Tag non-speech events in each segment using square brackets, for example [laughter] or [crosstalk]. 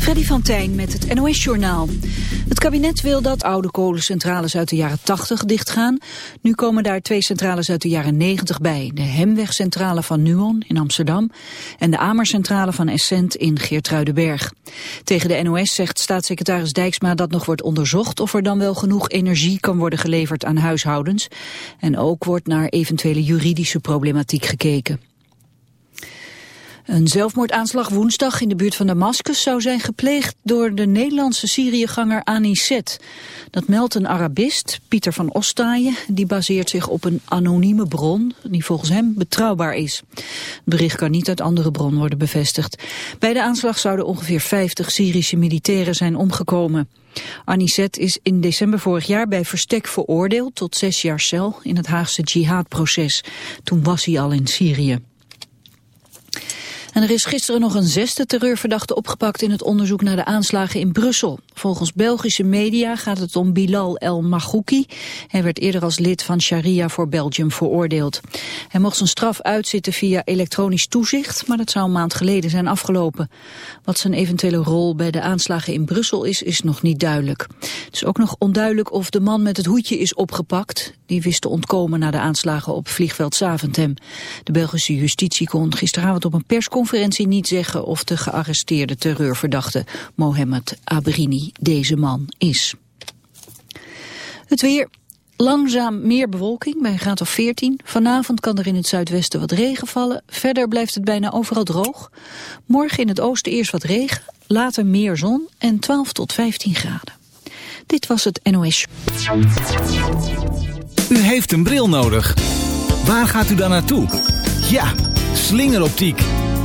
Freddy van Tijn met het NOS-journaal. Het kabinet wil dat oude kolencentrales uit de jaren 80 dichtgaan. Nu komen daar twee centrales uit de jaren 90 bij. De Hemwegcentrale van Nuon in Amsterdam... en de Amercentrale van Essent in Geertruidenberg. Tegen de NOS zegt staatssecretaris Dijksma dat nog wordt onderzocht... of er dan wel genoeg energie kan worden geleverd aan huishoudens. En ook wordt naar eventuele juridische problematiek gekeken. Een zelfmoordaanslag woensdag in de buurt van Damascus zou zijn gepleegd door de Nederlandse Syriëganger Anicet. Dat meldt een Arabist, Pieter van Ostaaien, die baseert zich op een anonieme bron die volgens hem betrouwbaar is. Het bericht kan niet uit andere bron worden bevestigd. Bij de aanslag zouden ongeveer 50 Syrische militairen zijn omgekomen. Anicet is in december vorig jaar bij verstek veroordeeld tot zes jaar cel in het Haagse jihadproces. Toen was hij al in Syrië. En er is gisteren nog een zesde terreurverdachte opgepakt in het onderzoek naar de aanslagen in Brussel. Volgens Belgische media gaat het om Bilal El Maghouki. Hij werd eerder als lid van Sharia voor Belgium veroordeeld. Hij mocht zijn straf uitzitten via elektronisch toezicht, maar dat zou een maand geleden zijn afgelopen. Wat zijn eventuele rol bij de aanslagen in Brussel is, is nog niet duidelijk. Het is ook nog onduidelijk of de man met het hoedje is opgepakt. Die wist te ontkomen na de aanslagen op vliegveld Zaventem. De Belgische justitie kon gisteravond op een persconferentie niet zeggen of de gearresteerde terreurverdachte Mohamed Abrini deze man is. Het weer, Langzaam meer bewolking bij een graad of 14. Vanavond kan er in het zuidwesten wat regen vallen. Verder blijft het bijna overal droog. Morgen in het oosten eerst wat regen, later meer zon en 12 tot 15 graden. Dit was het NOS. U heeft een bril nodig. Waar gaat u dan naartoe? Ja, slingeroptiek.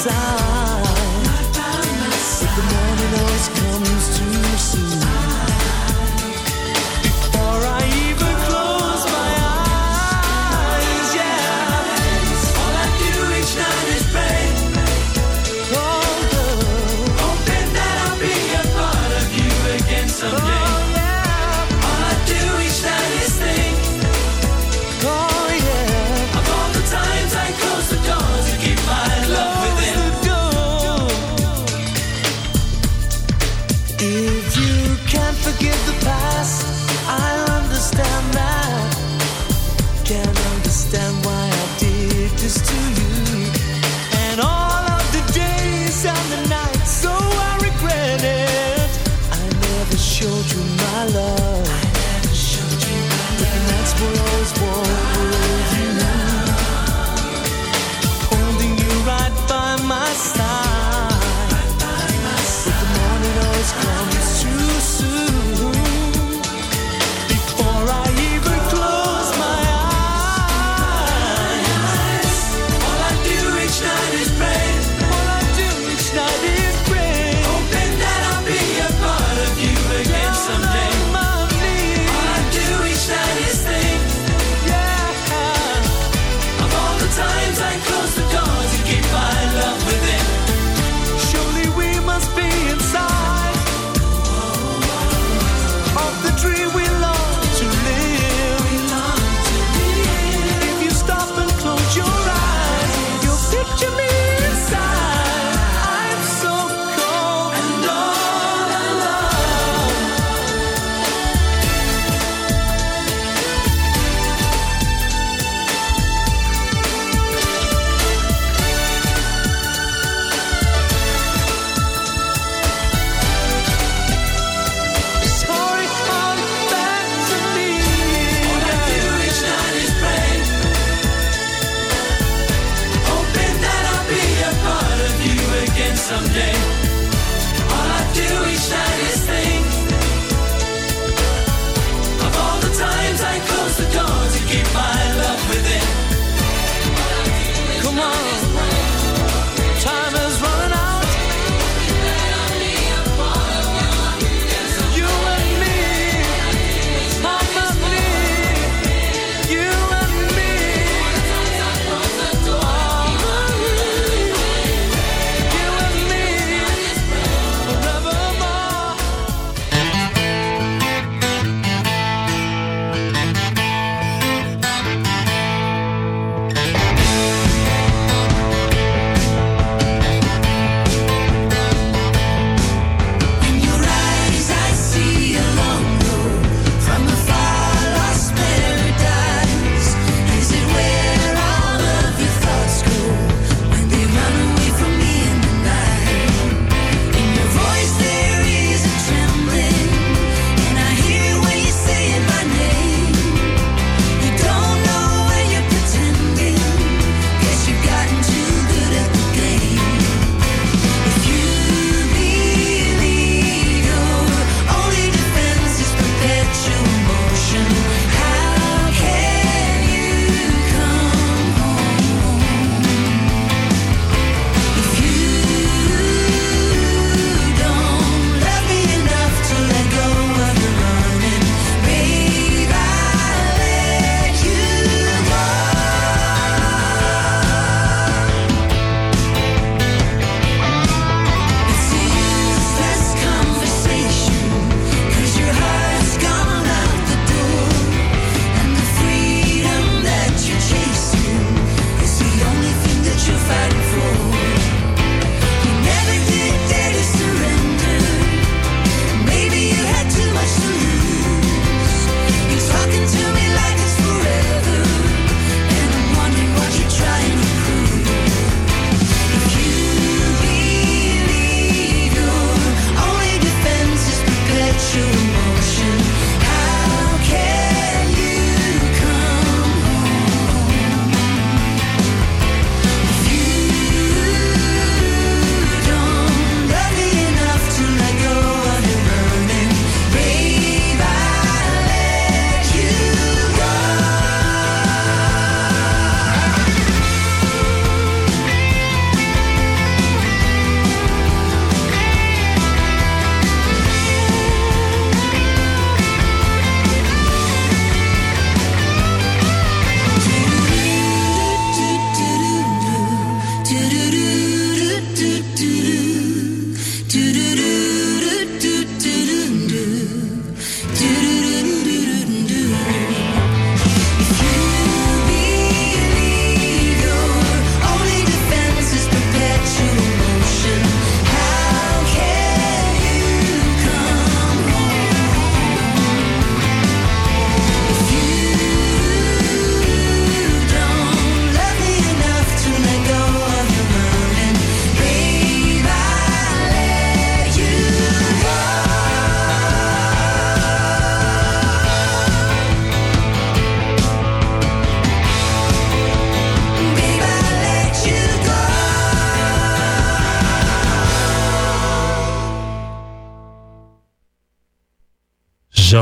sound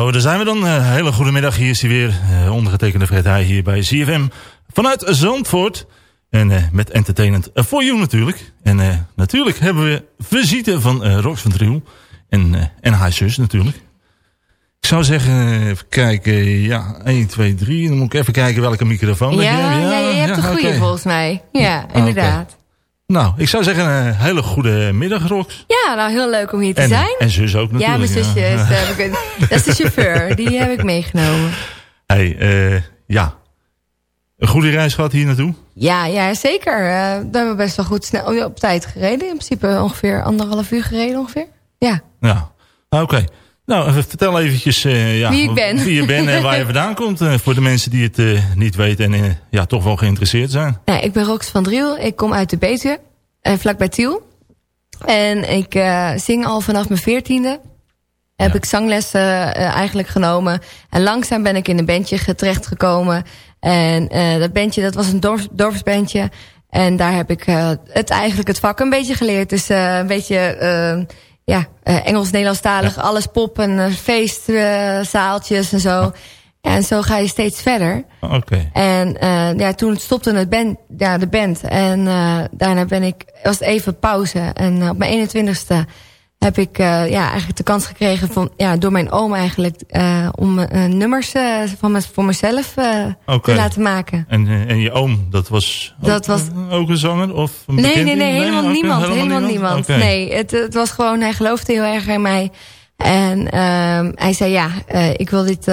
Zo, daar zijn we dan. Uh, hele goede middag. Hier is hij weer. Uh, ondergetekende Fred Heij hier bij CFM. Vanuit Zandvoort. En uh, met Entertainment for You natuurlijk. En natuurlijk hebben we visite van Rox van Driel. En, en haar zus natuurlijk. Ik zou zeggen, even kijken. Ja, 1, 2, 3. Dan moet ik even kijken welke microfoon ja, ik heb. Ja, ja, je hebt de goede okay. volgens mij. Ja, inderdaad. Okay. Nou, ik zou zeggen een hele goede middag, Rox. Ja, nou heel leuk om hier te en, zijn. En zus ook natuurlijk. Ja, mijn zusje is, [laughs] uh, dat is de chauffeur. Die heb ik meegenomen. Hey, uh, ja. Een goede reis gehad hier naartoe? Ja, ja zeker. Uh, daar hebben we best wel goed snel op tijd gereden. In principe ongeveer anderhalf uur gereden ongeveer. Ja. Ja, oké. Okay. Nou, vertel eventjes uh, ja, wie, ik ben. wie je bent en waar je vandaan komt. Uh, voor de mensen die het uh, niet weten en ja, toch wel geïnteresseerd zijn. Ja, ik ben Rox van Driel. Ik kom uit de Betuwe, vlakbij Tiel. En ik zing al vanaf mijn veertiende. Heb ik zanglessen eigenlijk genomen. En langzaam ben ik in een bandje terechtgekomen. En dat bandje, dat was een dorp, dorpsbandje. En daar heb ik het eigenlijk het vak een beetje geleerd. Dus een beetje ja, uh, Engels-Nederlandstalig, ja. alles pop en uh, feestzaaltjes en zo. En zo ga je steeds verder. Oké. Okay. En uh, ja, toen stopte het band, ja, de band. En daarna ben ik, was het even pauze. En op mijn 21ste heb ik ja, eigenlijk de kans gekregen van, ja, door mijn oom eigenlijk... om nummers van me, voor mezelf okay. te laten maken. En, en je oom, dat was, dat was ook een zanger? Of een nee, nee, nee, helemaal niemand. Helemaal, helemaal niemand. Okay. Nee, het, het was gewoon, hij geloofde heel erg in mij. En uh, hij zei, ja, ik wil dit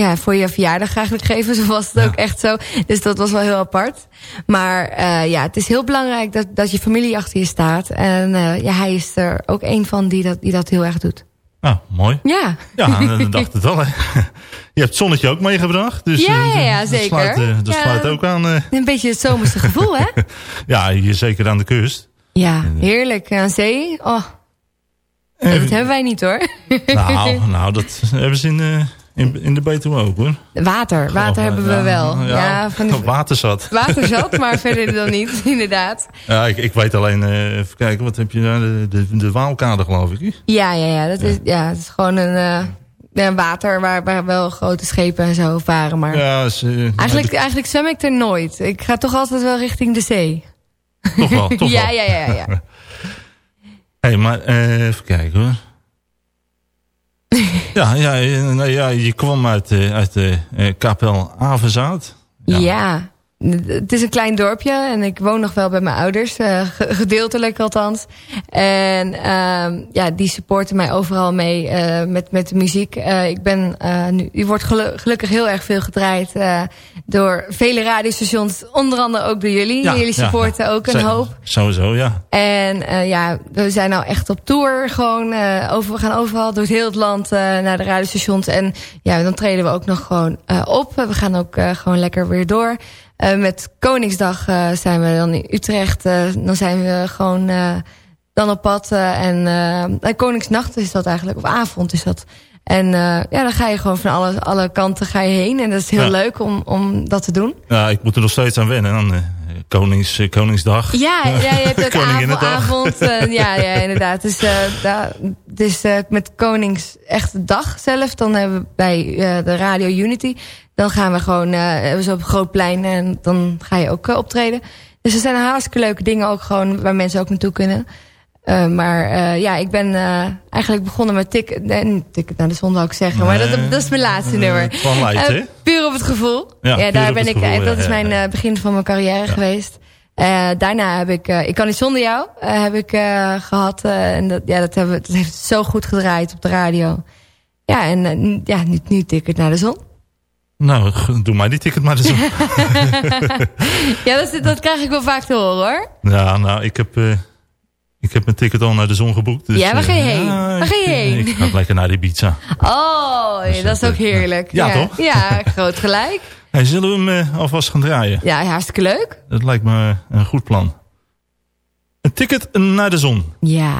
ja, voor je verjaardag eigenlijk geven. [laughs] Zo was het ja. ook echt zo. Dus dat was wel heel apart. Maar uh, ja, het is heel belangrijk dat, dat je familie achter je staat. En uh, ja, hij is er ook een van die dat, die dat heel erg doet. Nou, mooi. Ja. Ja, [laughs] dat dacht het al. Hè. [laughs] Je hebt het zonnetje ook meegebracht. Dus, ja, ja, ja dat zeker. Sluit, dat ja, sluit ook aan. Uh... Een beetje het zomerse gevoel, hè? ja, hier zeker aan de kust. Ja, heerlijk. Aan zee. Oh. Dat hebben wij niet, hoor. nou, nou, dat hebben ze in... In, in de Betuwe ook hoor. Water, water oh, hebben we ja, wel. Ja, ja van die... [laughs] waterzat. Waterzat, maar verder dan niet, [laughs] inderdaad. Ja, ik, ik weet alleen, uh, even kijken, wat heb je daar? De, de, de Waalkade geloof ik. Ja, ja, ja. Dat, Is, ja, het is gewoon een, uh, een water waar, waar wel grote schepen en zo varen. Maar ja, is, uh, eigenlijk, eigenlijk zwem ik er nooit. Ik ga toch altijd wel richting de zee. Toch wel, toch [laughs] ja, wel. Ja, ja, ja. Hey, maar even kijken hoor. [laughs] ja, ja, nou ja, je kwam uit, uit de kapel Avenzaat. Ja. ja. Het is een klein dorpje en ik woon nog wel bij mijn ouders. Uh, gedeeltelijk althans. En uh, ja, die supporten mij overal mee uh, met, met de muziek. Uh, ik ben, nu, die wordt gelu gelukkig heel erg veel gedraaid door vele radiostations. Onder andere ook door jullie. Ja, jullie supporten ja, ook een hoop. Sowieso, ja. En ja, we zijn nou echt op tour. Gewoon, over, we gaan overal door heel het land naar de radiostations. En ja, dan treden we ook nog gewoon op. We gaan ook gewoon lekker weer door. Uh, met Koningsdag uh, zijn we dan in Utrecht. Uh, dan zijn we gewoon dan op pad. en Koningsnacht is dat eigenlijk. Of avond is dat. En ja, dan ga je gewoon van alle, alle kanten ga je heen. En dat is heel Ja. leuk om, om dat te doen. Ja, ik moet er nog steeds aan wennen. Dan, eh, Konings, eh, Koningsdag. Ja, ja je hebt [laughs] ook avond, eh, ja, ja, inderdaad. Dus, eh da, dus eh, met dag zelf, dan hebben we bij eh, de Radio Unity, dan gaan we gewoon hebben ze op een groot plein en dan ga je ook eh, optreden. Dus er zijn hartstikke leuke dingen ook gewoon waar mensen ook naartoe kunnen. Eh, maar ja, ik ben eigenlijk begonnen met ticket, nee, ticket naar de zon zou ik zeggen, maar dat, Nee. dat is mijn laatste nummer. hè? puur op het gevoel. Ja, daar ben ik, gevoel, dat ja, is mijn ja. begin van mijn carrière geweest. Daarna heb ik, ik kan niet zonder jou, heb ik eh, gehad. eh, en dat, ja, dat, hebben, we- dat heeft zo goed gedraaid op de radio. Ja, en ja, nu, nu ticket naar de zon. Nou, doe maar die ticket maar eens op. [laughs] Ja, dat, dat krijg ik wel vaak te horen hoor. ja, nou, ik heb, eh, ik heb mijn ticket al naar de zon geboekt. Dus, Ja, waar ga je eh, heen? ja, Waar ga je ik, eh, heen? Ik ga lekker naar Ibiza. Oh, ja, dat is ook heerlijk. Ja, toch? Ja, groot gelijk. [laughs] Hey, zullen we hem eh, alvast gaan draaien? Ja, hartstikke leuk. Dat lijkt me een goed plan. Een ticket naar de zon. Ja.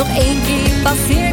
Nog één keer passeert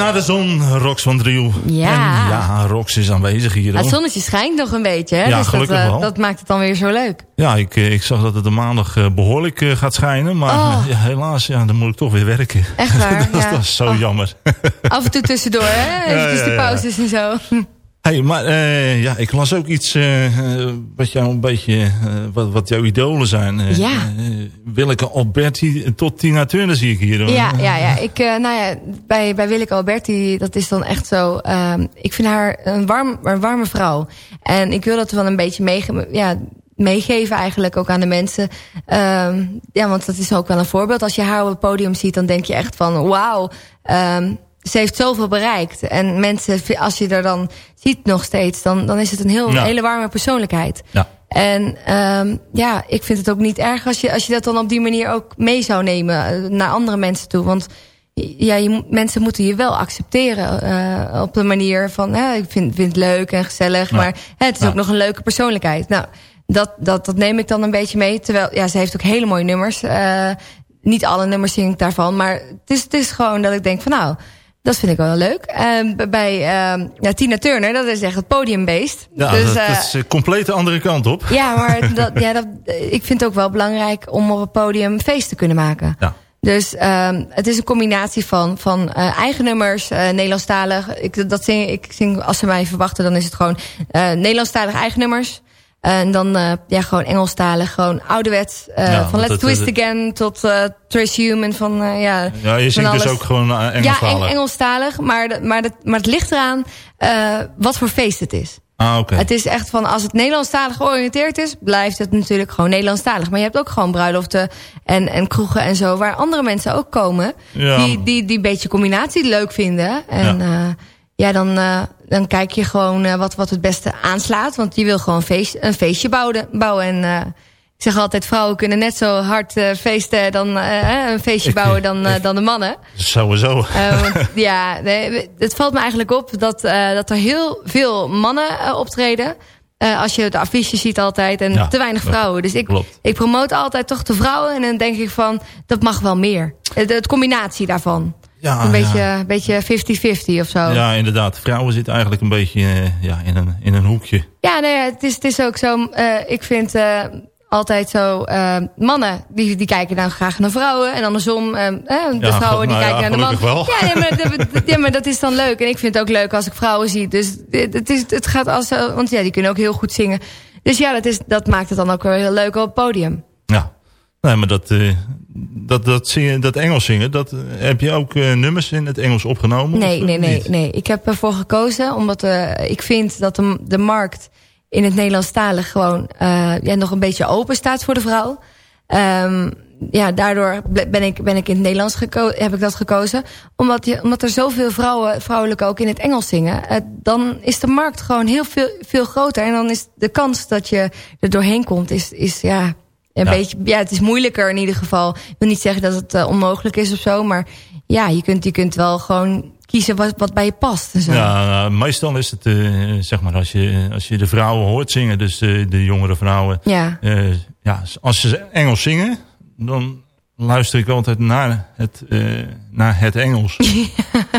naar de zon, Rox van Driel. Ja. En ja, Rox is aanwezig hier. Het zonnetje schijnt nog een beetje, hè? Ja, dus dat, gelukkig eh, wel. dat maakt het dan weer zo leuk. Ja, ik, eh, ik zag dat het de maandag eh, behoorlijk eh, gaat schijnen. Maar Oh. [laughs] ja, helaas, ja, dan moet ik toch weer werken. Echt waar, [laughs] dat, ja. dat is zo Oh. jammer. Af en toe tussendoor, hè? [laughs] Even ja, de pauzes en zo. Hey, maar eh, ja, ik las ook iets eh, eh, wat jou een beetje, wat, wat jouw idolen zijn. Ja. Willeke Alberti tot Tina Turner zie ik hier. hoor. Ja, ja, ja. Ik, nou ja, bij, bij Willeke Alberti, dat is dan echt zo... ehm, ik vind haar een, warm, een warme vrouw. En ik wil dat wel een beetje meege ja, meegeven eigenlijk ook aan de mensen. Ehm, ja, want dat is ook wel een voorbeeld. Als je haar op het podium ziet, dan denk je echt van... wauw, ehm, ze heeft zoveel bereikt. En mensen, als je er dan ziet nog steeds... dan, dan is het een heel, Ja. hele warme persoonlijkheid. Ja. En ehm, ja, ik vind het ook niet erg als je, als je dat dan op die manier ook mee zou nemen eh, naar andere mensen toe. Want ja, je, mensen moeten je wel accepteren eh, op de manier van, hè, ik vind, vind het leuk en gezellig, Ja. maar hè, het is Ja. ook nog een leuke persoonlijkheid. Nou, dat, dat, dat neem ik dan een beetje mee. Terwijl, ja, ze heeft ook hele mooie nummers. Eh, niet alle nummers zing ik daarvan, maar het is, het is gewoon dat ik denk van nou, dat vind ik wel leuk. B- bij eh, ja, Tina Turner, dat is echt het podiumbeest. Ja, Dus, dat, eh, dat is een complete andere kant op. ja, maar [laughs] dat, ja, dat, ik vind het ook wel belangrijk om op het podium feest te kunnen maken. Ja. Dus um, het is een combinatie van, van uh, eigen nummers, uh, Nederlandstalig. Ik, dat zing, ik zing, als ze mij verwachten, dan is het gewoon uh, Nederlandstalig eigen nummers. En dan uh, ja, gewoon Engelstalig, gewoon ouderwets. Ja, van Let's Twist dat- Again tot uh, Trace Human. Van, ja, Ja, je zingt dus alles. ook gewoon uh, Engels Ja, Eng- Engelstalig. Maar, de- maar, de- maar het ligt eraan wat voor feest het is. Ah, oké. Het is echt van, als het Nederlandstalig georiënteerd is... blijft het natuurlijk gewoon Nederlandstalig. Maar je hebt ook gewoon bruiloften en, en kroegen en zo... waar andere mensen ook komen... Ja. die, die die een beetje combinatie leuk vinden. En Ja. ja, ja dan, uh, dan kijk je gewoon uh, wat, wat het beste aanslaat. Want je wil gewoon een, feest, een feestje bouwen. bouwen. En uh, ik zeg altijd, vrouwen kunnen net zo hard feesten... dan een feestje [laughs] bouwen dan, dan de mannen. Sowieso. Want, [laughs] ja, nee, het valt me eigenlijk op dat, dat er heel veel mannen optreden. Eh, als je de affiches ziet altijd. En Ja, te weinig vrouwen. Dus ik, klopt. ik promote altijd toch de vrouwen. En dan denk ik van, dat mag wel meer. Eh, De, de combinatie daarvan. Ja, een beetje, ja. een beetje 50-50 of zo. Ja, Ja, inderdaad. Vrouwen zitten eigenlijk een beetje eh, ja, in, een, in een hoekje. nee, het, is, het is ook zo. eh, ik vind eh, altijd zo... mannen, die, die kijken dan graag naar vrouwen. En andersom, de Ja, vrouwen die nou ja, kijken naar de man. gelukkig wel. Ja, nee, maar, dat, [laughs] ja, maar dat is dan leuk. En ik vind het ook leuk als ik vrouwen zie. Dus het, is, het gaat als... Want ja, die kunnen ook heel goed zingen. Dus ja, dat, is, dat maakt het dan ook weer heel leuk op het podium. Ja. Nee, maar dat, eh, dat, dat, zingen, dat Engels zingen, dat, eh, heb je ook eh, nummers in het Engels opgenomen? Nee, nee, nee, nee. Ik heb ervoor gekozen omdat ik vind dat de, de markt in het Nederlandstalig gewoon ja, nog een beetje open staat voor de vrouw. Ehm, ja, daardoor ben ik, ben ik in het Nederlands geko heb ik dat gekozen. Omdat, je, omdat er zoveel vrouwen, vrouwelijke ook in het Engels zingen. dan is de markt gewoon heel veel, veel groter. En dan is de kans dat je er doorheen komt, is, is ja, een Ja. beetje... Ja, het is moeilijker in ieder geval. Ik wil niet zeggen dat het eh, onmogelijk is of zo. Maar ja, je kunt, je kunt wel gewoon kiezen wat, wat bij je past. En zo. Ja, nou, meestal is het, eh, zeg maar, als je, als je de vrouwen hoort zingen, dus eh, de jongere vrouwen. Ja. ja, als ze Engels zingen, dan luister ik altijd naar het, naar het Engels. [laughs]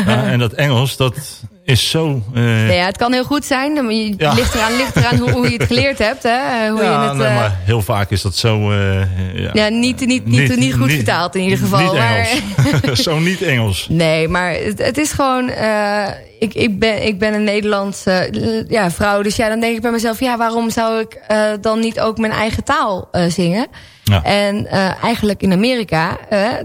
Ja, en dat Engels, dat is zo... eh, Nee, ja, het kan heel goed zijn. Ja. ligt eraan, ligt eraan hoe, hoe je het geleerd hebt. Hè? Eh, Hoe ja, je het, nee, eh, maar heel vaak is dat zo... eh, ja, ja, niet, niet, niet, niet, goed vertaald in ieder geval. Niet maar, Engels. [laughs] zo niet Engels. nee, maar het, het is gewoon... ik, ik, ben, ik ben een Nederlandse ja, vrouw. Dus ja, dan denk ik bij mezelf... Ja, waarom zou ik dan niet ook mijn eigen taal zingen? Ja. En eigenlijk in Amerika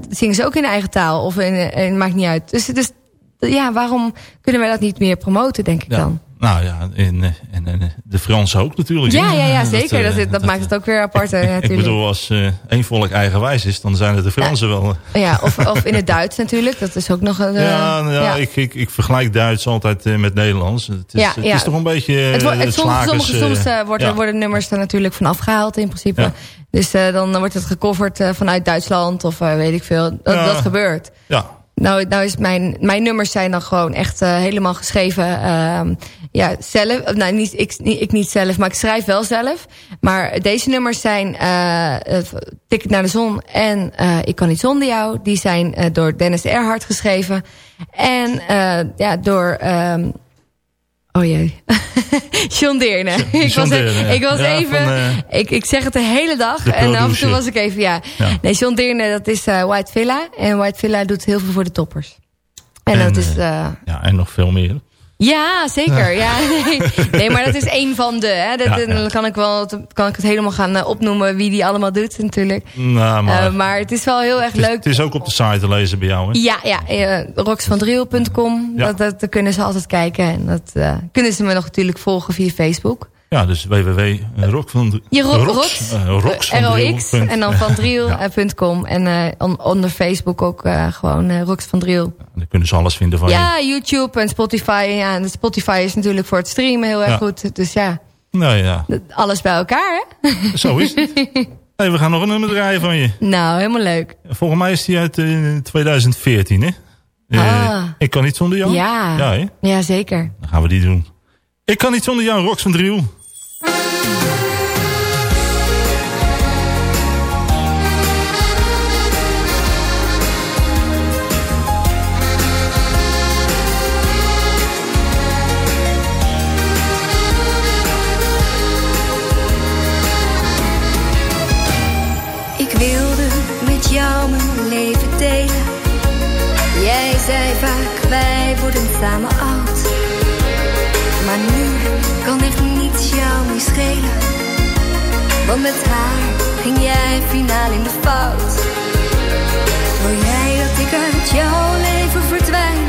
zingen ze ook in eigen taal. Of in, in, maakt niet uit. Dus het is... Ja, waarom kunnen wij dat niet meer promoten, denk ik Ja. dan? Nou ja, en, eh, en, en de Fransen ook natuurlijk. Ja, ja, ja, [laughs] zeker. Dat, eh, dat, maakt het ook weer apart, hè, [laughs] Ik natuurlijk. bedoel, als eh één volk eigenwijs is, dan zijn het de Fransen wel. eh. Ja, of, [laughs] of in het Duits natuurlijk. Dat is ook nog een... eh, ja, nou ja, Ik, ik, ik vergelijk Duits altijd eh, met Nederlands. Het is, het is toch een beetje eh, het het, soms soms eh, eh, worden, nummers er natuurlijk van afgehaald in principe. Dus eh, dan wordt het gecoverd eh, vanuit Duitsland of eh, weet ik veel. Dat, dat gebeurt. Ja, Nou, nou is mijn, mijn nummers zijn dan gewoon echt eh, helemaal geschreven. ehm, ja, zelf. Nou, niet, ik, niet, ik niet zelf, maar ik schrijf wel zelf. Maar deze nummers zijn eh, Ticket naar de Zon en Ik kan niet zonder jou. Die zijn door Dennis Erhard geschreven. En ja, door... ehm, oh jee. [laughs] John Deerne. ik John was, e- Deerne, ja. ik was Ja, even... van, eh, ik, ik zeg het de hele dag. de En af en toe was ik even... Ja. Ja. Nee, John Deerne, dat is eh, White Villa. En White Villa doet heel veel voor de toppers. En, En, dat is... eh, ja, en nog veel meer. Ja, zeker. [laughs] Ja. nee. nee, maar dat is één van de. Hè. Dat, Ja, ja. Dan kan ik, wel, kan ik het helemaal gaan eh, opnoemen wie die allemaal doet natuurlijk. Nou, maar, Eh, maar het is wel heel erg het, is, leuk. het is ook op de site te lezen bij jou, hè? Ja, ja uh, roxvandriel.com. Ja. Dat, dat, daar kunnen ze altijd kijken. En dat uh, kunnen ze me nog natuurlijk volgen via Facebook. Ja, dus www.rox van Je ro Rox, Rox, eh, van ROX Driel. en dan vandriel.com. En uh, on, onder Facebook ook uh, gewoon Rox van Driel. Ja, dan kunnen ze alles vinden van ja, je. YouTube en Spotify. Ja, en Spotify is natuurlijk voor het streamen heel erg Ja. goed. Dus ja, Nou ja, alles bij elkaar hè? [laughs] zo is het. hey, we gaan nog een nummer draaien van je. Nou, helemaal leuk. Volgens mij is die uit eh, 2014, hè? Eh, Ah. Ik kan niet zonder jou? Ja, Ja, hè? ja zeker. Dan gaan we die doen. Ik kan niet zonder jou, Rox van Driel. Want met haar ging jij finaal in de fout. Wil jij dat ik uit jouw leven verdwijn?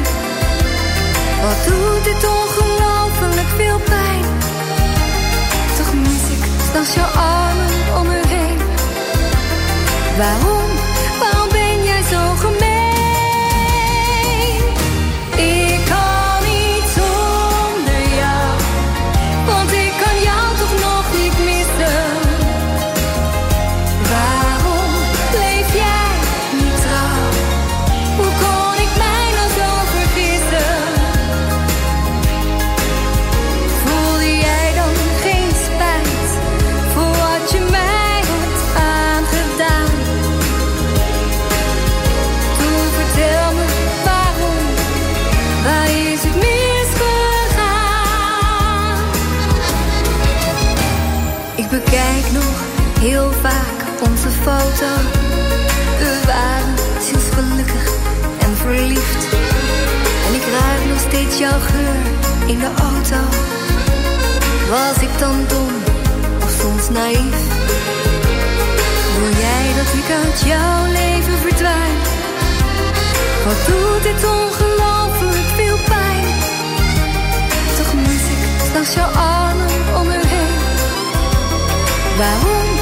Wat doet dit ongelooflijk veel pijn? Toch mis ik s'nachts jouw armen om me heen. Waarom foto. We waren sinds gelukkig en verliefd. En ik ruik nog steeds jouw geur in de auto. Was ik dan dom of soms naïef? Wil jij dat ik uit jouw leven verdwijn? Wat doet dit ongelooflijk veel pijn? Toch mis ik s'nachts jouw armen om me heen. Waarom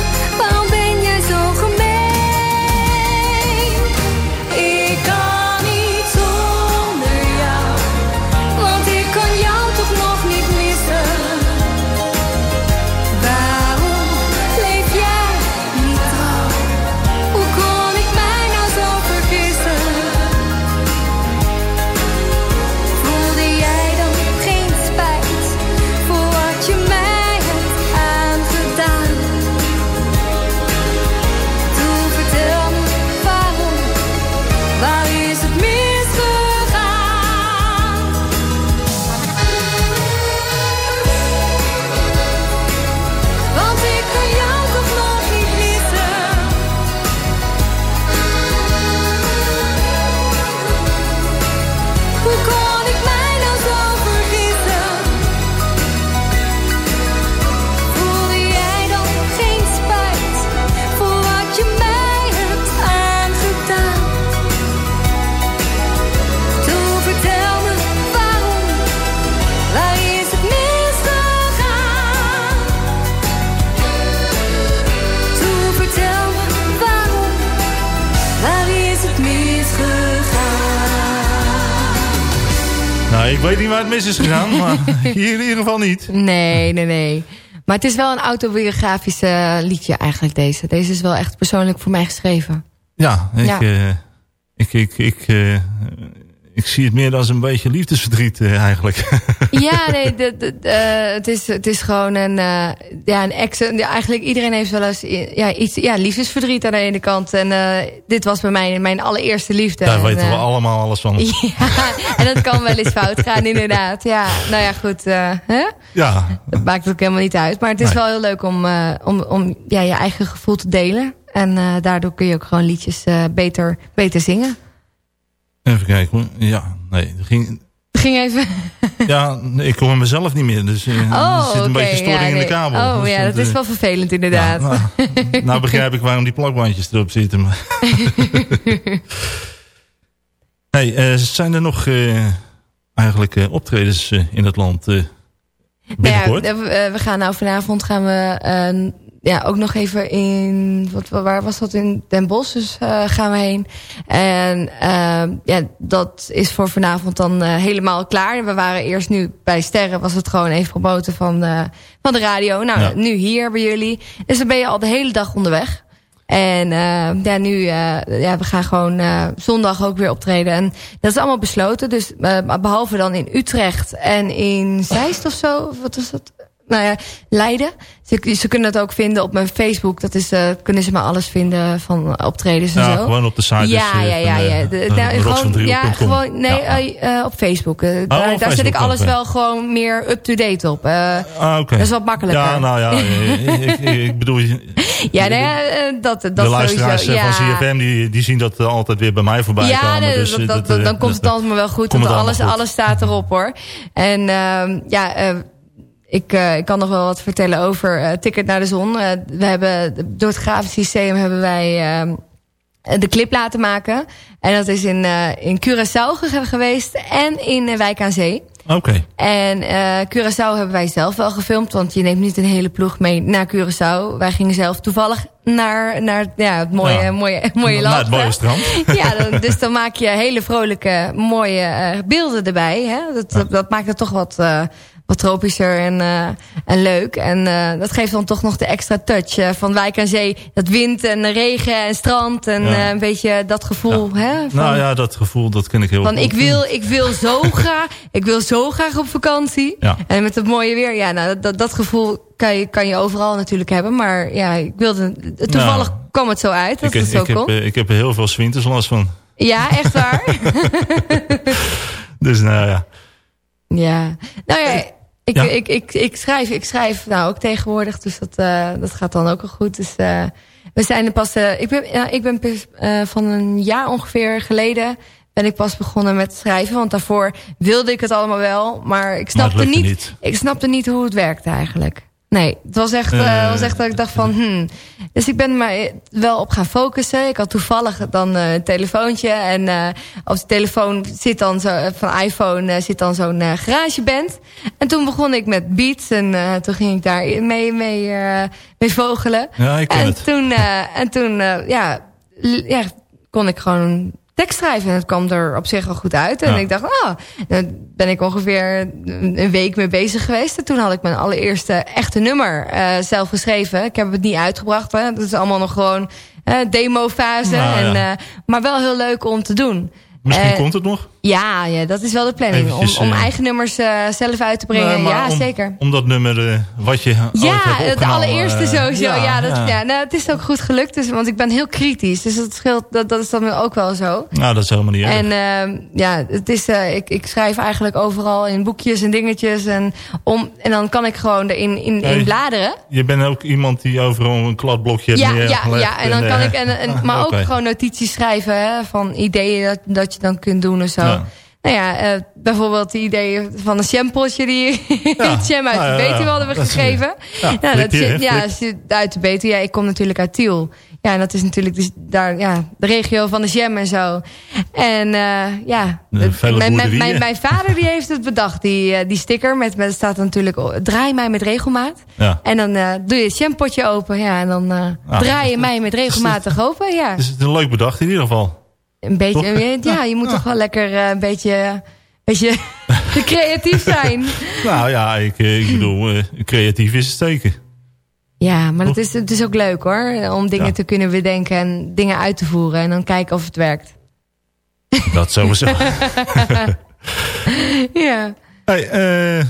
weet niet waar het mis is gegaan, [laughs] maar hier in ieder geval niet. Nee, nee, nee. Maar het is wel een autobiografisch eh, liedje eigenlijk deze. Deze is wel echt persoonlijk voor mij geschreven. Ja, ik, Ja. eh, ik, ik, ik, eh, ik zie het meer als een beetje liefdesverdriet eh, eigenlijk. [laughs] Ja, nee, de, eh, het, is, het is gewoon een, eh, ja, een ex. eigenlijk iedereen heeft wel eens ja, iets, ja, liefdesverdriet aan de ene kant. En dit was bij mij mijn allereerste liefde. Daar En, weten we allemaal alles van. [laughs] Ja, en dat kan wel eens fout gaan, [laughs] inderdaad. Ja, nou ja, goed. hè? Ja, Dat maakt ook helemaal niet uit. Maar het is Nee. wel heel leuk om, om, om ja, je eigen gevoel te delen. En daardoor kun je ook gewoon liedjes beter, beter zingen. Even kijken hoor. Ja, nee, er ging, Ging even... [laughs] ja, ik hoor mezelf niet meer. Dus eh, Oh, er zit een beetje storing ja, in de kabel. Oh Dus ja, dat is eh, wel vervelend ja, inderdaad. nou, [laughs] nou begrijp ik waarom die plakbandjes erop zitten. [laughs] hey, eh, zijn er nog eigenlijk optredens in het land Nou ja, we, we gaan nou vanavond gaan we ja, ook nog even in... Wat, waar was dat? In Den Bosch dus eh, gaan we heen. En eh, ja, dat is voor vanavond dan eh, helemaal klaar. We waren eerst nu bij Sterren. Was het gewoon even promoten van, eh, van de radio. Nou, Ja. nu hier bij jullie. Dus dan ben je al de hele dag onderweg. En eh, ja, nu, ja, we gaan gewoon zondag ook weer optreden. En dat is allemaal besloten. Dus eh, behalve dan in Utrecht en in Zeist of zo. Wat is dat? Nou ja, Leiden. Ze, ze kunnen het ook vinden op mijn Facebook. Dat is, eh, kunnen ze maar alles vinden van optredens en ja, zo. gewoon op de site. ja, dus, ja, ja, ja. De- eh, nou, gewoon, ja, gewoon, nee, Ja. eh, op Facebook. Eh, daar daar Facebook zet ik alles ja. wel gewoon meer up-to-date op. Ah, oké. Dat is wat makkelijker. Ja, nou ja, [laughs] ik, ik, bedoel, ja, ja, eh, dat, dat de luisteraars sowieso. van Ja. CFM, die, die zien dat altijd weer bij mij voorbij Ja, komen. nee, dus, dat, dat, dat, dan komt het dat- allemaal wel goed. Want alles, alles staat erop hoor. En ehm, ja, ik, eh, ik kan nog wel wat vertellen over eh, Ticket naar de Zon. Eh, we hebben door het grafisch systeem hebben wij ehm, de clip laten maken. En dat is in, eh, in Curaçao ge- geweest en in Wijk aan Zee. Oké. En eh Curaçao hebben wij zelf wel gefilmd. Want je neemt niet een hele ploeg mee naar Curaçao. Wij gingen zelf toevallig naar, naar ja, het mooie, Ja. mooie, mooie land. Naar het mooie strand. [laughs] Ja, dan, dus dan maak je hele vrolijke, mooie eh, beelden erbij. Hè? Dat, dat, dat maakt het toch wat, eh, wat tropischer en, eh, en leuk. En eh, dat geeft dan toch nog de extra touch eh, van wijk en zee. Dat wind en regen en strand en Ja. een beetje dat gevoel. Hè? Van, Nou ja, dat gevoel, dat ken ik heel van goed. ik wil, ik wil zo [laughs] graag, ik wil zo graag op vakantie. Ja. En met het mooie weer, ja, nou, dat, dat gevoel kan je, kan je overal natuurlijk hebben. Maar ja, ik wilde, toevallig Nou, kwam het zo uit dat ik, het zo ik, heb, kon. ik heb er heel veel zwinters last van. Ja, echt waar. [laughs] [laughs] Dus nou ja. Ja, nou ja, Ik, Ja? ik, ik, ik, schrijf, ik schrijf nou ook tegenwoordig, dus dat, eh, dat gaat dan ook al goed. Dus eh, we zijn er pas. eh, ik ben, ja, ik ben van een jaar ongeveer geleden ben ik pas begonnen met schrijven. Want daarvoor wilde ik het allemaal wel, maar ik snapte niet, niet. Ik snapte niet hoe het werkte eigenlijk. Nee, het was echt, eh, was echt dat ik dacht van, hmm. Dus ik ben er maar wel op gaan focussen. Ik had toevallig dan eh, een telefoontje. En eh, op de telefoon zit dan zo, van iPhone zit dan zo'n garageband. En toen begon ik met beats. En toen ging ik daar mee, mee, mee vogelen. Ja, ik en het. toen, en toen ja, ja, kon ik gewoon tekst schrijven. En het kwam er op zich al goed uit. En Ja. ik dacht, ah, dan ben ik ongeveer een week mee bezig geweest. En toen had ik mijn allereerste echte nummer eh, zelf geschreven. Ik heb het niet uitgebracht. Hè. Dat is allemaal nog gewoon eh, demo-fase. Nou, en, ja. eh, maar wel heel leuk om te doen. Misschien komt het nog. Ja, ja, dat is wel de planning. Eventjes, om om eh, eigen nummers eh, zelf uit te brengen. Ja, om, zeker. Om dat nummer eh, wat je Ja, het allereerste sowieso. Ja, dat, ja. nou, het is ook goed gelukt. Dus, want ik ben heel kritisch. Dus dat scheelt, dat, dat is dan ook wel zo. Nou, dat is helemaal niet erg. En ehm, ja, het is, ik, ik schrijf eigenlijk overal in boekjes en dingetjes. En, om, en dan kan ik gewoon erin in, in bladeren. Je bent ook iemand die overal een kladblokje Ja, ja, ja, en dan kan ik, en, en, maar [laughs] ook gewoon notities schrijven hè, van ideeën dat, dat je dan kunt doen of zo. Ja. Nou ja, eh, bijvoorbeeld die ideeën van een shampootje die [laughs] Jam uit Nou, de ja, ja. Betuwe hadden we gegeven. ja, Ja, dat, hier, ja, uit de Betuwe. Ja, ik kom natuurlijk uit Tiel. Ja, en dat is natuurlijk dus daar, ja, de regio van de jam en zo. En eh, ja, het- mijn, mijn, boerderijen. mijn, mijn vader die heeft het bedacht. Die, eh, die sticker met, met staat natuurlijk oh, draai mij met regelmaat. Ja. En dan doe je het shampotje open. Ja, en dan Ah, draai je mij met regelmatig open. Ja, Dus het is een leuk bedacht in ieder geval. Een beetje. Ja, je moet toch wel lekker eh, een beetje, beetje [laughs] creatief zijn. Nou ja, ik, eh, ik bedoel, eh, creatief is het steken. Ja, maar het is, het is ook leuk hoor. Om dingen Ja. te kunnen bedenken en dingen uit te voeren. En dan kijken of het werkt. Dat sowieso. [laughs] Ja, hey, eh,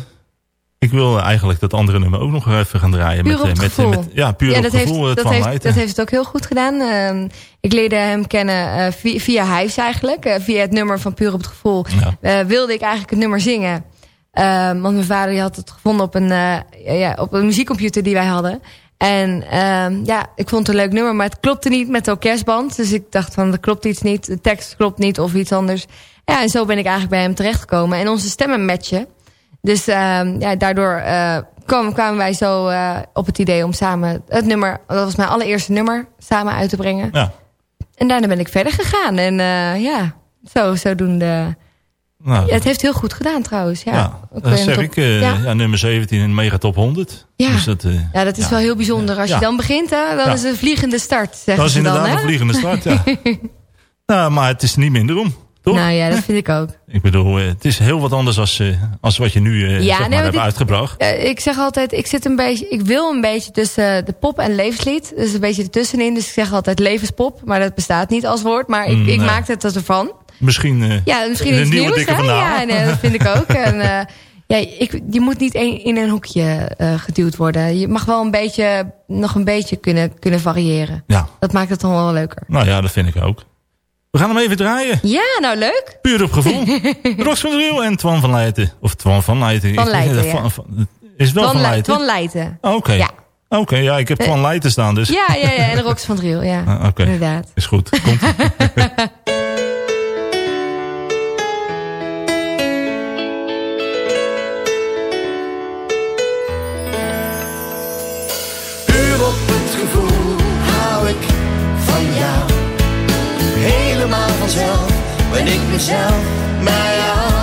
ik wil eigenlijk dat andere nummer ook nog even gaan draaien. Puur met, eh, met, met, ja, puur ja dat, heeft, gevoel. het dat, heeft, Leijten. dat heeft het ook heel goed gedaan. Ehm, ik leerde hem kennen eh, via, via Hives eigenlijk. eh, via het nummer van Puur op het Gevoel. Ja. eh, wilde ik eigenlijk het nummer zingen. Ehm, want mijn vader die had het gevonden op een, eh, ja, op een muziekcomputer die wij hadden. En ehm, ja, ik vond het een leuk nummer, maar het klopte niet met de orkestband. Dus ik dacht van, er klopt iets niet, de tekst klopt niet of iets anders. Ja, en zo ben ik eigenlijk bij hem terechtgekomen. En onze stemmen matchen. Dus ehm, ja, daardoor eh, kwamen, kwamen wij zo eh, op het idee om samen het nummer... dat was mijn allereerste nummer, samen uit te brengen. Ja. En daarna ben ik verder gegaan. En eh, ja, zo, zodoende... Nou, Ja, het heeft heel goed gedaan trouwens. Ja, dat zeg top- ik. eh, ja. ja. nummer 17 in de Megatop 100. Ja. Dus dat, Ja, dat is wel heel bijzonder. Als je dan begint, hè, dan is het een vliegende start. Dat is dan, inderdaad hè? een vliegende start, ja. [laughs] nou, maar het is niet minder om, toch? Nou ja, dat vind ik ook. [laughs] Ik bedoel, eh, het is heel wat anders als, eh, als wat je nu eh, Ja, zeg maar, nee, hebt dit- uitgebracht. Ik zeg altijd, ik zit een beetje, ik wil een beetje tussen de pop en levenslied. Dus een beetje ertussenin. Dus ik zeg altijd levenspop, maar dat bestaat niet als woord. Maar ik, Mm, ik nee. maak het ervan. Misschien, Ja, misschien een iets nieuwe nieuws. dikke. Ja, nee, dat vind ik ook. [laughs] En, ja, ik, je moet niet een- in een hoekje geduwd worden. Je mag wel een beetje, nog een beetje kunnen, kunnen variëren. Ja, Dat maakt het dan wel leuker. nou ja, dat vind ik ook. We gaan hem even draaien. Ja, nou leuk. Puur op gevoel. [laughs] Rox van Driel en Twan van Leijten. Of Twan van Leijten. Van Leijten, eh, ja. van- van- Is wel van Twan, Le- Leijten? Twan Leijten. Oké. Ja. Oké, ja, ik heb Twan Leijten staan dus. Ja, ja, ja. En [laughs] Rox van Driel, ja. Ah, Oké, Inderdaad. is goed. Komt. [laughs] vanzelf ben ik mezelf bij jou.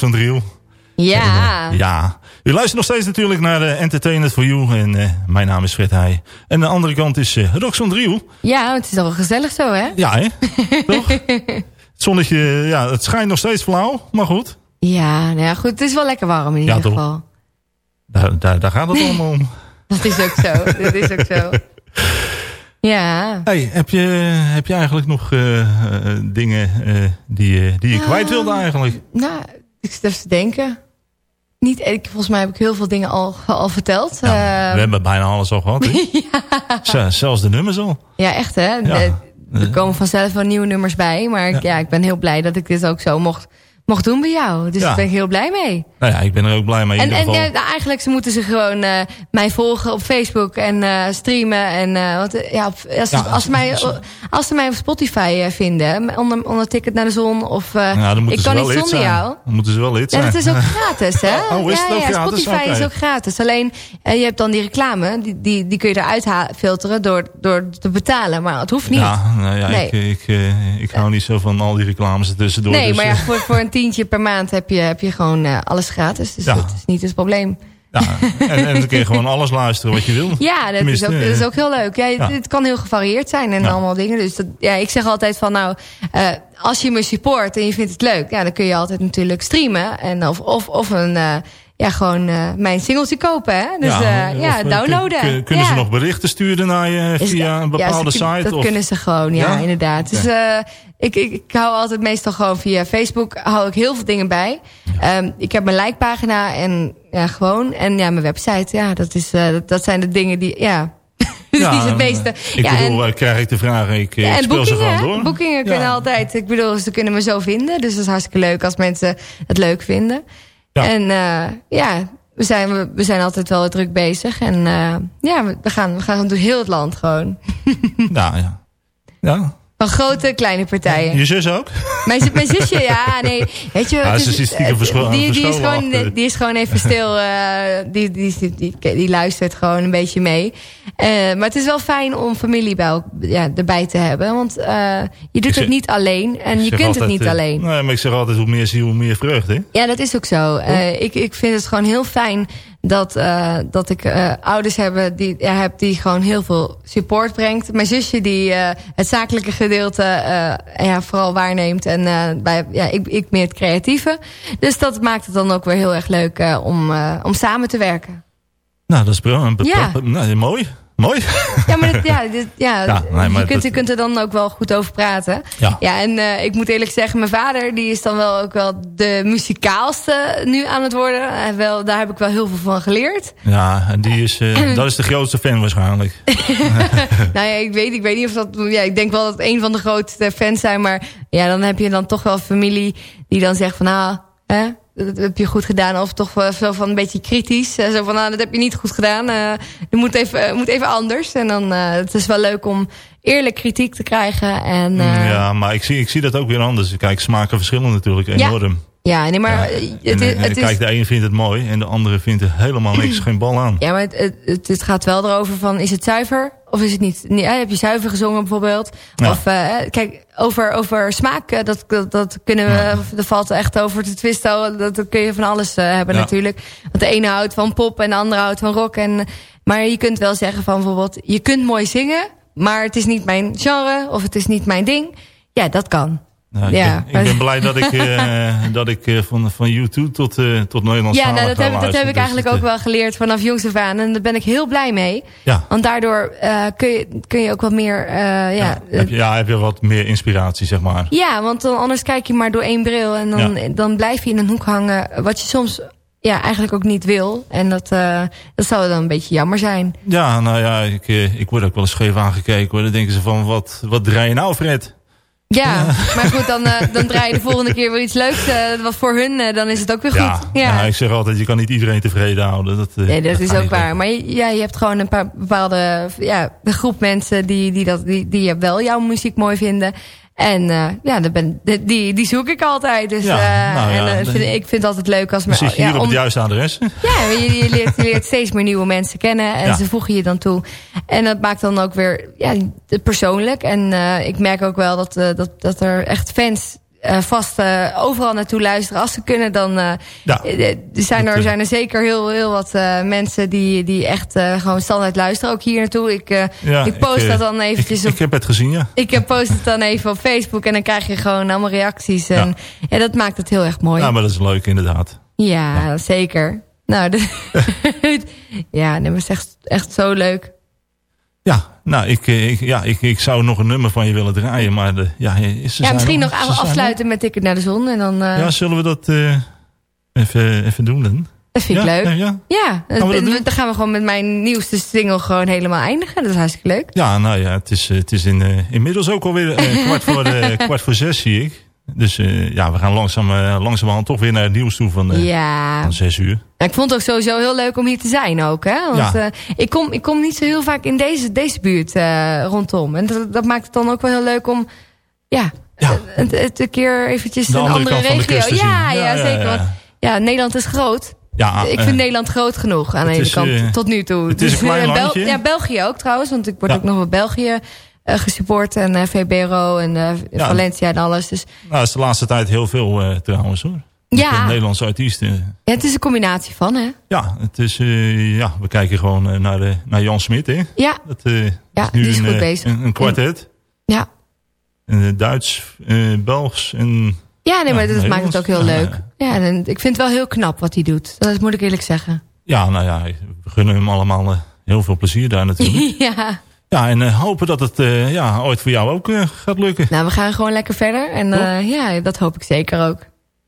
Van Driel. Ja. Ja. U luistert nog steeds natuurlijk naar uh, Entertainment for You. En eh, mijn naam is Fred Heij. En de andere kant is uh, Rox van Driel. Ja, het is toch wel gezellig zo, hè? Ja, hè? Toch? [laughs] Het zonnetje, ja, het schijnt nog steeds flauw. Maar goed, Ja, nou ja, goed. Het is wel lekker warm in Ja, ieder toch? geval. daar, daar, daar gaat het [laughs] allemaal om. Dat is ook zo. dat is ook zo. [laughs] Ja. Hey, heb, je, heb je eigenlijk nog dingen eh, die, je- die je kwijt wilde eigenlijk? Nou, ik zit even te denken. Niet, ik, volgens mij heb ik heel veel dingen al, al verteld. Ja, Ja, we hebben bijna alles al gehad. [laughs] Z- Zelfs de nummers al. ja echt hè. Ja. Er komen vanzelf wel nieuwe nummers bij. Maar ik- ja. ik ben heel blij dat ik dit ook zo mocht, mocht doen bij jou. Dus Ja. daar ben ik heel blij mee. Nou ja, ik ben er ook blij mee in En, ieder en geval. ja, nou, eigenlijk ze moeten ze gewoon eh, mij volgen op Facebook en eh, streamen. En, eh, eh, ja, op- als, Ja, als, ze mij, als ze mij op Spotify eh, vinden, onder, onder Ticket naar de Zon. Of eh, Ja, dan ik kan niet zonder zijn. jou. Dan moeten ze wel lid Ja, zijn. dat is ook gratis, hè? [laughs] Oh, is ja, ja? Spotify is ook gratis. Alleen, eh, je hebt dan die reclame, die, die, die kun je eruit filteren door, door te betalen. Maar het hoeft niet. Ja, nou ja Nee. ik, ik, eh, ik hou niet zo van al die reclames er tussendoor. nee, dus, maar ja, eh, voor, voor een tientje per maand heb je, heb je gewoon eh, alles gratis. Dus Ja. dat is niet het probleem. ja, en, en dan kun je gewoon alles luisteren wat je wil. Ja, dat is, Tenminste, ook, dat is eh, ook heel leuk. Ja, het, ja. het kan heel gevarieerd zijn en Ja. allemaal dingen. Dus dat, ja, ik zeg altijd van nou, eh, als je me support en je vindt het leuk, ja, dan kun je altijd natuurlijk streamen en of of, of een eh, ja gewoon eh, mijn singeltje kopen, hè? Dus ja, ja downloaden. kun- kun- kunnen ze nog berichten sturen naar je via een bepaalde ja, ze site? Dat of? kunnen ze gewoon, ja, Ja? inderdaad. Dus ik, ik, ik hou altijd meestal gewoon via Facebook hou ik heel veel dingen bij. Ehm, ik heb mijn lijkpagina en ja, gewoon. En ja, mijn website, ja, dat, is, eh, dat, dat zijn de dingen die, ja... [laughs] die Ja, is het meeste. Ik ja, bedoel, en- eh, krijg ik de vragen, ik, eh, ja, ik en speel ze boekingen, gewoon door. boekingen kunnen altijd. Ik bedoel, ze kunnen me zo vinden. Dus dat is hartstikke leuk als mensen het leuk vinden. En eh, ja, we zijn, we, we zijn altijd wel druk bezig. En eh, ja, we- we gaan, we gaan door heel het land gewoon. Nou, [laughs] ja. ja. Van grote, kleine partijen. Je zus ook? Mijn, mijn zusje, ja, nee. Weet je, het ze verscho- die, die, is gewoon, die is gewoon even stil. eh, die, die, die, die, die luistert gewoon een beetje mee. Eh, maar het is wel fijn om familie bij, ja, erbij te hebben. Want eh, je doet zeg- het niet alleen. En je kunt het niet alleen. Nee, maar ik zeg altijd, hoe meer ziel, hoe meer vreugde. Ja, dat is ook zo. Ik, ik vind het gewoon heel fijn dat, eh, dat ik eh, ouders hebben die, ja, heb die gewoon heel veel support brengt. Mijn zusje die eh, het zakelijke gedeelte ja, vooral waarneemt. En bij, ja, ik, ik meer het creatieve. Dus dat maakt het dan ook weer heel erg leuk om, om samen te werken. Nou, dat is wel Ja. nou, mooi. Mooi. Ja, maar, dit, ja, dit, ja, Ja, nee, maar je, kunt, je kunt er dan ook wel goed over praten. Ja. en eh, ik moet eerlijk zeggen, mijn vader die is dan wel ook wel de muzikaalste nu aan het worden. Hij wel, daar heb ik wel heel veel van geleerd. Ja, en die is, eh, [clears throat] dat is de grootste fan waarschijnlijk. [laughs] nou ja, ik weet, ik weet niet of dat... Ja, ik denk wel dat het een van de grootste fans zijn. Maar ja, dan heb je dan toch wel familie die dan zegt van... Nou, hè, dat heb je goed gedaan. Of toch wel zo van een beetje kritisch. Eh, Zo van, nou, dat heb je niet goed gedaan. je moet even, moet even anders. En dan, eh het is wel leuk om eerlijk kritiek te krijgen. En, eh, ja, maar ik zie, ik zie dat ook weer anders. Kijk, smaken verschillen natuurlijk enorm. Ja, nee, maar Ja, en, het, is- het is... kijk, de een vindt het mooi en de andere vindt er helemaal niks, geen bal aan. Ja, maar het, het, het, gaat wel erover van, is het zuiver of is het niet? Nee, heb je zuiver gezongen bijvoorbeeld? Ja. Of, eh, kijk, over, over smaak, eh, dat, dat, dat kunnen we, er valt echt over te twisten. Dat, kun je van alles eh, hebben Ja. natuurlijk. Want de ene houdt van pop en de andere houdt van rock. En, maar je kunt wel zeggen van bijvoorbeeld, je kunt mooi zingen, maar het is niet mijn genre of het is niet mijn ding. Ja, dat kan. Nou, ik, Ja. ben, ik ben blij dat ik, [laughs] eh, dat ik eh, van, van YouTube tot, eh tot Nederlands Ja, nou, dat, heb, dat heb ik Dus eigenlijk het, ook wel geleerd vanaf jongs af aan. En daar ben ik heel blij mee. Ja. Want daardoor eh, kun, je, kun je ook wat meer... eh, ja, ja, Heb je, ja, heb je wat meer inspiratie, zeg maar. ja, want dan, anders kijk je maar door één bril. En dan, Ja. dan blijf je in een hoek hangen. Wat je soms ja, eigenlijk ook niet wil. En dat, eh, dat zou dan een beetje jammer zijn. Ja, nou ja, ik, ik word ook wel eens scheef aangekeken. Hoor. Dan denken ze van, wat, wat draai je nou, Fred? Ja, maar goed, dan, eh, dan draai je de volgende keer weer iets leuks. eh, wat voor hun, eh, dan is het ook weer goed. Ja, ja. ik zeg altijd, je kan niet iedereen tevreden houden. Dat, Nee, dat is ook waar. Maar je, ja, je hebt gewoon een paar bepaalde ja, groep mensen die, die, dat, die, die wel jouw muziek mooi vinden. En eh, ja, ben, die, die zoek ik altijd. Dus, Ja, eh, nou ja, en, eh, vind, ik vind het altijd leuk als Dan zit je ja, hier op om- het juiste adres. [laughs] ja, je, je, leert, je leert steeds meer nieuwe mensen kennen. En ze voegen je dan toe. En dat maakt dan ook weer ja, persoonlijk. En ik merk ook wel dat, dat, dat er echt fans eh, vast eh, overal naartoe luisteren. Als ze kunnen, dan eh, Ja. zijn, Dat, er, zijn er zeker heel, heel wat eh, mensen die, die echt eh, gewoon standaard luisteren. Ook hier naartoe. Ik, eh, Ja, ik post dat dan eventjes ik, op ik heb het gezien, ja. ik post het dan even op Facebook en dan krijg je gewoon allemaal reacties. En ja. dat maakt het heel erg mooi. Ja, maar dat is leuk inderdaad. Ja, zeker. Nou, [laughs] [laughs] de, ja, nee, maar het is echt, echt zo leuk. Ja, nou, ik, eh, ik, ja, ik, ik zou nog een nummer van je willen draaien, maar de, ja, ze ja, misschien nog afsluiten met Ticket naar de Zon. En dan, eh, Ja, zullen we dat eh, even, even doen dan? dat vind ik ja, leuk. Ja, Ja, ja. dat- Gaan we dan gaan we gewoon met mijn nieuwste single gewoon helemaal eindigen. Dat is hartstikke leuk. Ja, nou ja, het is, het is in, inmiddels ook alweer kwart, voor, [laughs] kwart voor zes, zie ik. Dus eh, ja, we gaan langzaam, eh, langzamerhand toch weer naar het nieuws toe van, Ja. van zes uur. Ja, Ik vond het ook sowieso heel leuk om hier te zijn ook. Hè? Want Ja. ik, kom, ik kom niet zo heel vaak in deze, deze buurt rondom. En dat, dat maakt het dan ook wel heel leuk om... Ja, het, het een keer eventjes De een andere regio. ja, ja, zeker. ja. Want ja, Nederland is groot. Ja, ik eh, vind Nederland groot genoeg aan de ene is, kant tot nu toe. het is een Dus, klein Bel- landje. Ja, België ook trouwens. Want ik word Ja. ook nog wel België gesupport. En eh, VBRO en eh, Ja. Valencia en alles. Dus Nou, dat is de laatste tijd heel veel eh, trouwens hoor. Ja. Eh, Nederlandse artiesten. ja, het is een combinatie van, hè? Ja, het is, eh, ja, we kijken gewoon eh, naar, de, naar Jan Smit. Hè? Ja, Dat eh, Ja, is nu die is een, goed eh, bezig. Een, een kwartet. ja. Eh, Duits, eh, Belgs en... Ja, nee, maar dat maakt het ook heel leuk. Ja, en ik vind het wel heel knap wat hij doet. Dat moet ik eerlijk zeggen. Ja, nou ja, we gunnen hem allemaal eh, heel veel plezier daar natuurlijk. [laughs] ja. Ja, en eh, hopen dat het eh, ja, ooit voor jou ook eh, gaat lukken. Nou, we gaan gewoon lekker verder. En ja, dat hoop ik zeker ook.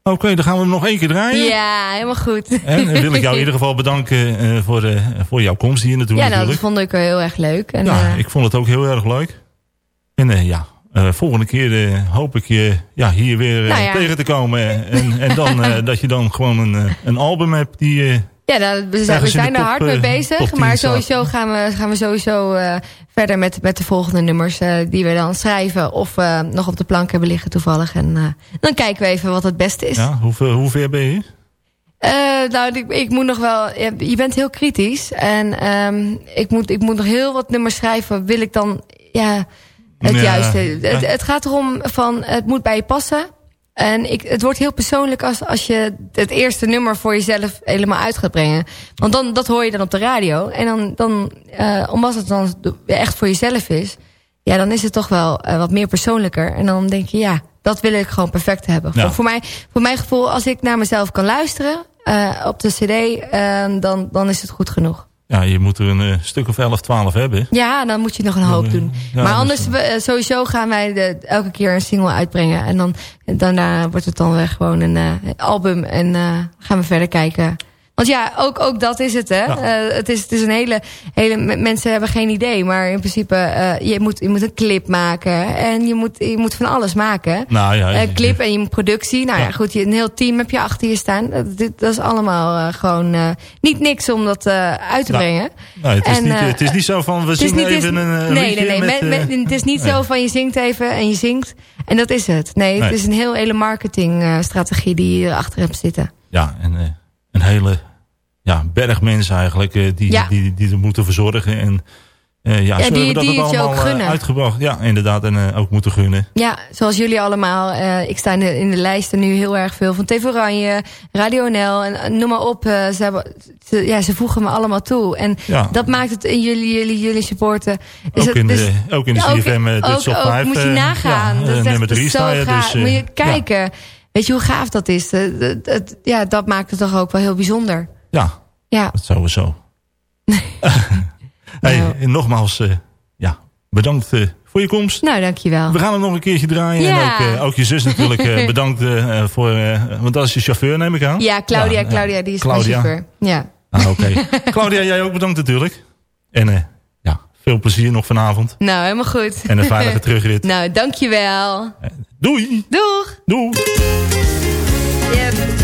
Oké, dan gaan we hem nog één keer draaien. Ja, helemaal goed. En dan wil ik jou in ieder geval bedanken voor, voor jouw komst hier naartoe Ja, nou, dat natuurlijk. vond ik heel erg leuk. En, ja, ik vond het ook heel erg leuk. En ja, volgende keer hoop ik je ja, hier weer Nou ja. tegen te komen. En, en dan [laughs] dat je dan gewoon een, een album hebt die... ja, nou, we zijn, we er hard mee eh, bezig. top 10 Maar sowieso gaan we, gaan we sowieso eh, verder met, met de volgende nummers eh, die we dan schrijven. Of nog op de plank hebben liggen toevallig. En dan kijken we even wat het beste is. ja, hoe, ver- hoe ver ben je? Nou, ik, ik moet nog wel. Je bent heel kritisch. En ehm, ik, moet, ik moet nog heel wat nummers schrijven. Wil ik dan. Ja, het Ja, juiste. Het, het gaat erom van. Het moet bij je passen. En ik, het wordt heel persoonlijk als, als je het eerste nummer voor jezelf helemaal uit gaat brengen. Want dan, dat hoor je dan op de radio. En dan, dan eh, omdat het dan echt voor jezelf is... ja, dan is het toch wel eh, wat meer persoonlijker. En dan denk je, ja, dat wil ik gewoon perfect hebben. Ja. Voor, mij, voor mijn gevoel, als ik naar mezelf kan luisteren... eh, op de cd, dan, dan is het goed genoeg. Ja, je moet er een eh, stuk of 11, 12 hebben. Ja, dan moet je nog een hoop doen. Ja, maar anders, we, eh, sowieso gaan wij de, elke keer een single uitbrengen. En dan, daarna wordt het dan weer gewoon een eh, album. En gaan we verder kijken. Want ja, ook, ook dat is het, hè. Ja. Eh, het, is, het is een hele, hele... Mensen hebben geen idee. Maar in principe, eh, je, moet, je moet een clip maken. En je moet, je moet van alles maken. Nou ja, Eh, clip en je moet productie. Nou ja, Ja. goed, je, een heel team heb je achter je staan. Dat, dit, dat is allemaal gewoon niet niks om dat uit te Nou, brengen. Nee, het, is En, niet, het is niet zo van, we zingen is- even een, een nee, nee, nee. met, Met- met- het is niet nee. zo van je zingt even en je zingt. En dat is het. Nee, het Nee. is een heel hele marketingstrategie die je erachter hebt zitten. Ja, en een hele ja, berg mensen eigenlijk eh, die, Ja. die, die er moeten verzorgen. En eh, ja, Ja, die- dat die het het je ook eh, gunnen. uitgebracht. Ja, inderdaad. En ook moeten gunnen. Ja, zoals jullie allemaal. ik sta in de, in de lijsten nu heel erg veel van TV Oranje, Radio NL en noem maar op. ze, hebben, ze, ja, ze voegen me allemaal toe. En Ja. dat maakt het in jullie, jullie, jullie supporten. Dus ook, het- in de, ook in de Ja, CFM uh, ook- Top ook 5. Moet je nagaan. Ja, dat is echt nummer 3 zo sta je. gaaf. Dus, moet je kijken. Weet je hoe gaaf dat is? Ja, dat maakt het toch ook wel heel bijzonder. Ja, Ja, dat sowieso. [laughs] hey, Nou. en nogmaals, eh, ja, bedankt eh, voor je komst. nou dankjewel. We gaan het nog een keertje draaien. Ja. En ook, eh, ook je zus natuurlijk [laughs] bedankt voor... want dat is je chauffeur, neem ik aan. Ja, Claudia, Ja, Claudia, die is Claudia. mijn chauffeur. Ja. Ah, oké. Claudia, jij ook bedankt natuurlijk. En veel plezier nog vanavond. Nou, helemaal goed. En een veilige [laughs] terugrit. nou, dankjewel. Doei! Doeg! Doei! Yep.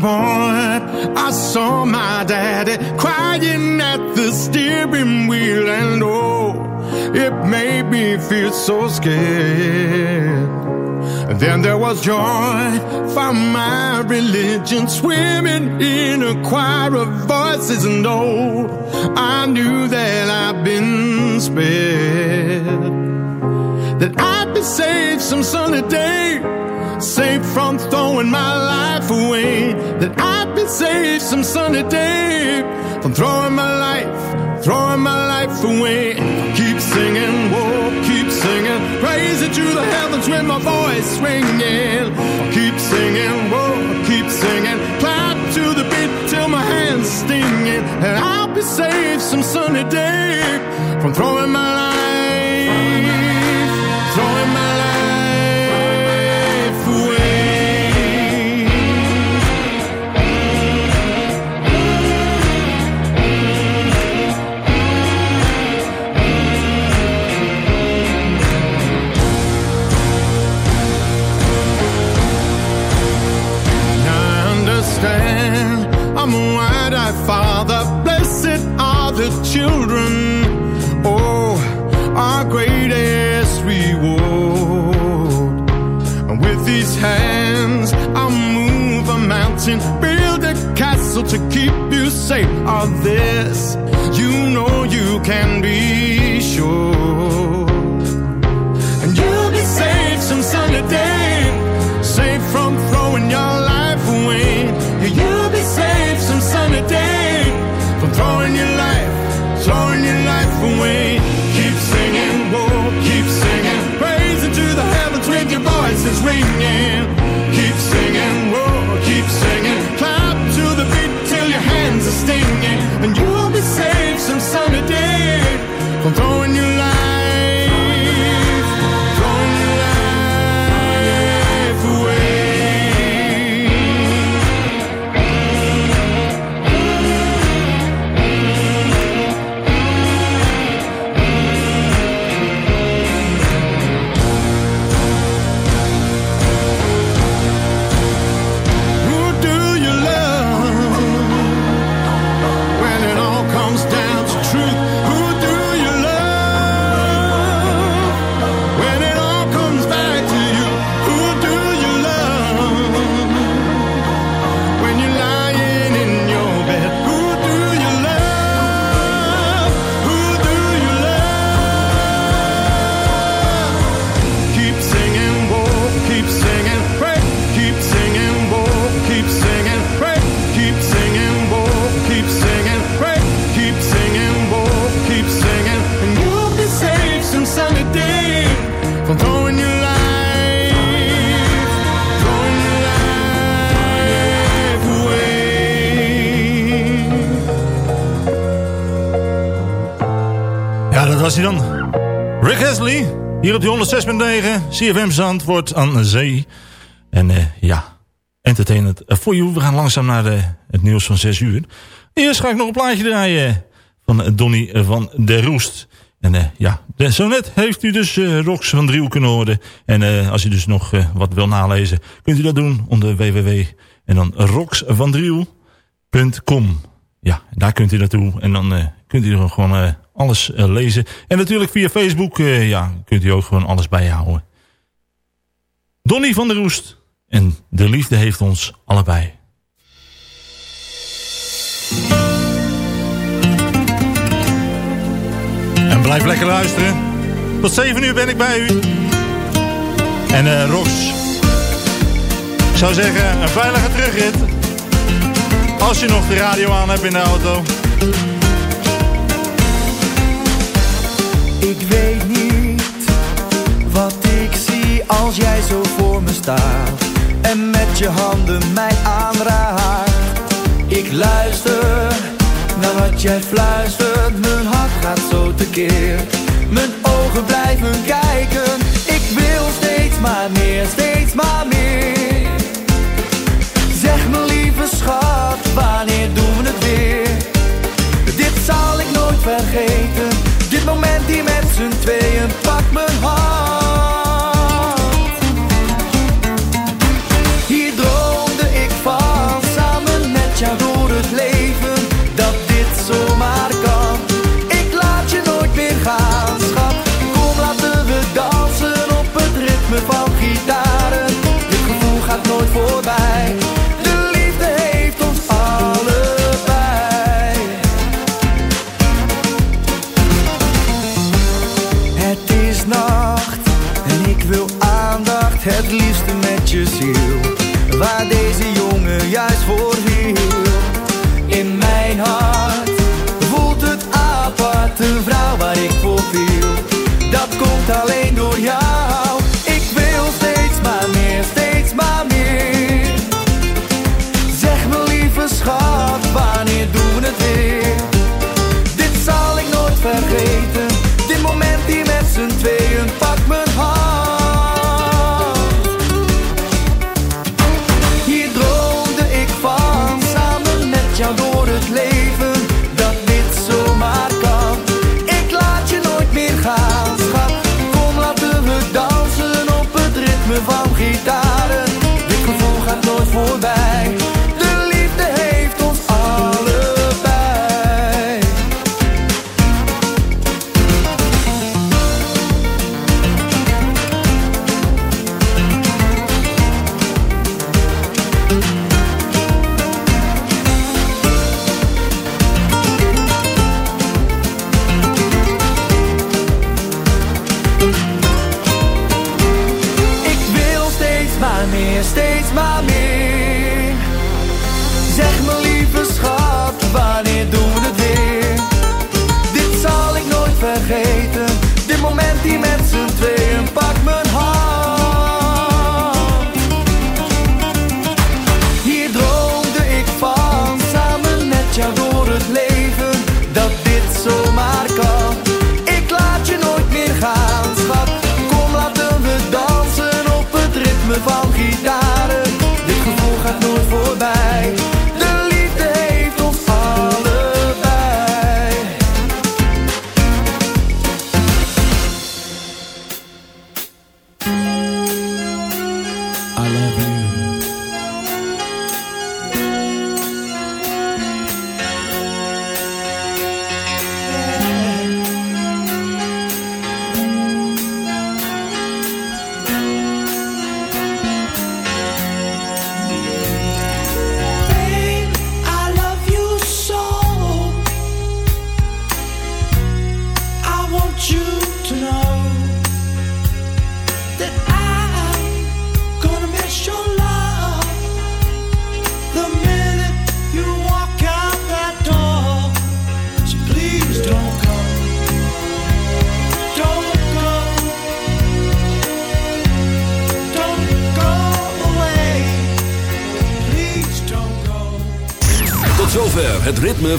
Boy, I saw my daddy crying at the steering wheel, and oh, it made me feel so scared. Then there was joy from my religion, swimming in a choir of voices, and oh, I knew that I'd been spared. That I'd be saved some sunny day saved from throwing my life away. That I'd be saved some sunny day from throwing my life, throwing my life away. Keep singing, whoa, keep singing, praise it to the heavens with my voice ringing. Keep singing, whoa, keep singing, clap to the beat till my hands stinging, and I'll be saved some sunny day from throwing my life, was hij dan. Rick Hesley, hier op die 106.9, CFM Zandvoort aan zee. En eh, ja, entertainment voor you. We gaan langzaam naar de, het nieuws van 6 uur. Eerst ga ik nog een plaatje draaien van Donny van der Roest. En eh, ja, de, zo net heeft u dus eh, Rox van Driel kunnen horen. En eh, als u dus nog eh, wat wil nalezen, kunt u dat doen onder www. En dan roxvandriel.com. Ja, daar kunt u naartoe. En dan eh, kunt u er gewoon eh, alles eh, lezen. En natuurlijk via Facebook eh, ja, kunt u ook gewoon alles bijhouden. Donny van der Roest. En de liefde heeft ons allebei. En blijf lekker luisteren. Tot 7 uur ben ik bij u. En eh Rox. Ik zou zeggen, een veilige terugrit. Als je nog de radio aan hebt in de auto. Ik weet niet wat ik zie als jij zo voor me staat en met je handen mij aanraakt. Ik luister naar wat jij fluistert, mijn hart gaat zo tekeer. Mijn ogen blijven kijken, ik wil steeds maar meer, steeds maar meer. Zeg me lieve schat,